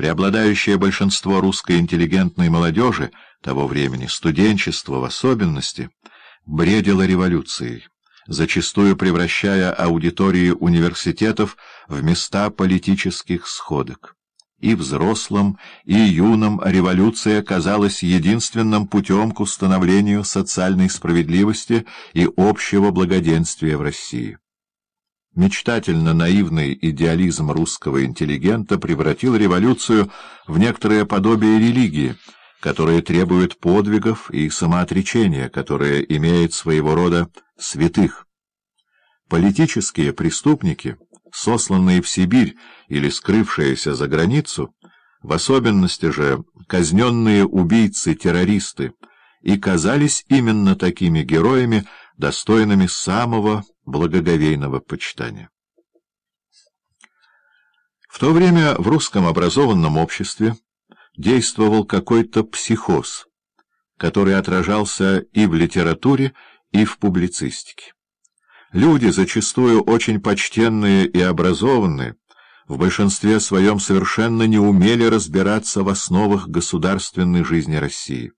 Преобладающее большинство русской интеллигентной молодежи того времени, студенчество в особенности, бредило революцией, зачастую превращая аудитории университетов в места политических сходок. И взрослым, и юным революция казалась единственным путем к установлению социальной справедливости и общего благоденствия в России. Мечтательно-наивный идеализм русского интеллигента превратил революцию в некоторое подобие религии, которая требует подвигов и самоотречения, которая имеет своего рода святых. Политические преступники, сосланные в Сибирь или скрывшиеся за границу, в особенности же казненные убийцы-террористы, и казались именно такими героями, достойными самого благоговейного почитания. В то время в русском образованном обществе действовал какой-то психоз, который отражался и в литературе, и в публицистике. Люди, зачастую очень почтенные и образованные, в большинстве своем совершенно не умели разбираться в основах государственной жизни России.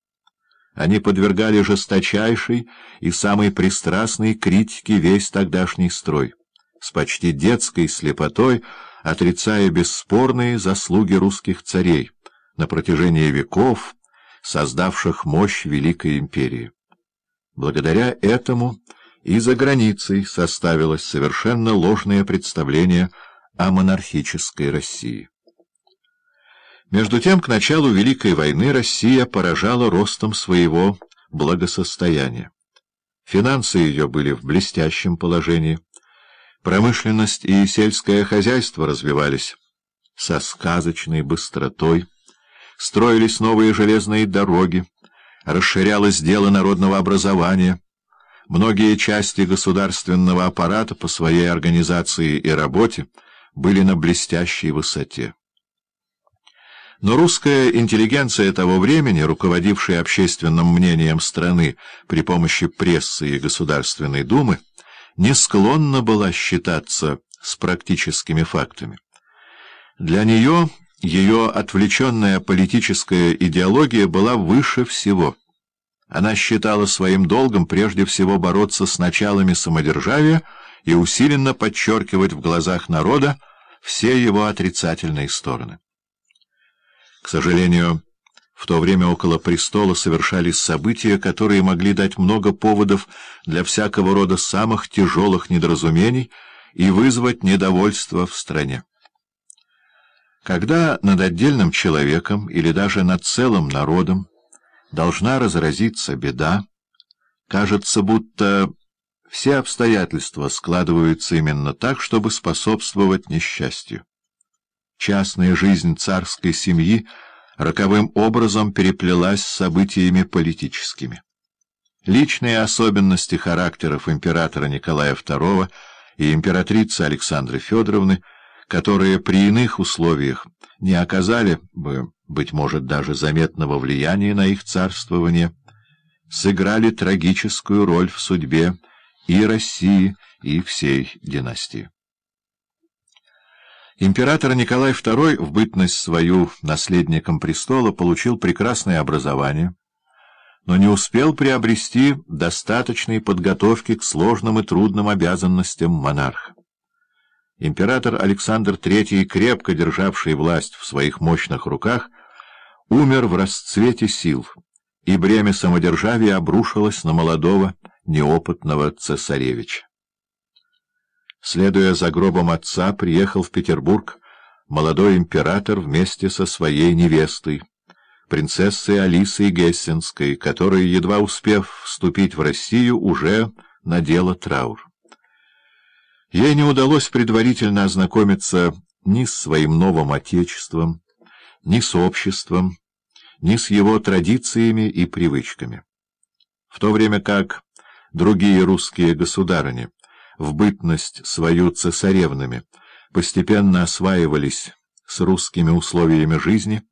Они подвергали жесточайшей и самой пристрастной критике весь тогдашний строй, с почти детской слепотой отрицая бесспорные заслуги русских царей на протяжении веков, создавших мощь Великой Империи. Благодаря этому и за границей составилось совершенно ложное представление о монархической России. Между тем, к началу Великой войны Россия поражала ростом своего благосостояния. Финансы ее были в блестящем положении. Промышленность и сельское хозяйство развивались со сказочной быстротой. Строились новые железные дороги, расширялось дело народного образования. Многие части государственного аппарата по своей организации и работе были на блестящей высоте. Но русская интеллигенция того времени, руководившая общественным мнением страны при помощи прессы и Государственной Думы, не склонна была считаться с практическими фактами. Для нее ее отвлеченная политическая идеология была выше всего. Она считала своим долгом прежде всего бороться с началами самодержавия и усиленно подчеркивать в глазах народа все его отрицательные стороны. К сожалению, в то время около престола совершались события, которые могли дать много поводов для всякого рода самых тяжелых недоразумений и вызвать недовольство в стране. Когда над отдельным человеком или даже над целым народом должна разразиться беда, кажется, будто все обстоятельства складываются именно так, чтобы способствовать несчастью частная жизнь царской семьи роковым образом переплелась с событиями политическими. Личные особенности характеров императора Николая II и императрицы Александры Федоровны, которые при иных условиях не оказали бы, быть может, даже заметного влияния на их царствование, сыграли трагическую роль в судьбе и России, и всей династии. Император Николай II в бытность свою наследником престола получил прекрасное образование, но не успел приобрести достаточной подготовки к сложным и трудным обязанностям монарха. Император Александр III, крепко державший власть в своих мощных руках, умер в расцвете сил, и бремя самодержавия обрушилось на молодого, неопытного цесаревича. Следуя за гробом отца, приехал в Петербург молодой император вместе со своей невестой, принцессой Алисой Гессенской, которая, едва успев вступить в Россию, уже надела траур. Ей не удалось предварительно ознакомиться ни с своим новым отечеством, ни с обществом, ни с его традициями и привычками. В то время как другие русские государыни в бытность свою цесаревнами, постепенно осваивались с русскими условиями жизни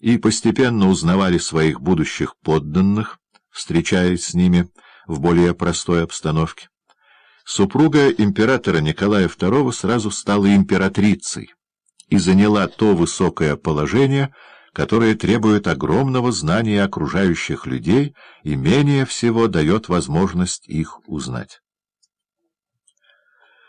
и постепенно узнавали своих будущих подданных, встречаясь с ними в более простой обстановке. Супруга императора Николая II сразу стала императрицей и заняла то высокое положение, которое требует огромного знания окружающих людей и менее всего дает возможность их узнать.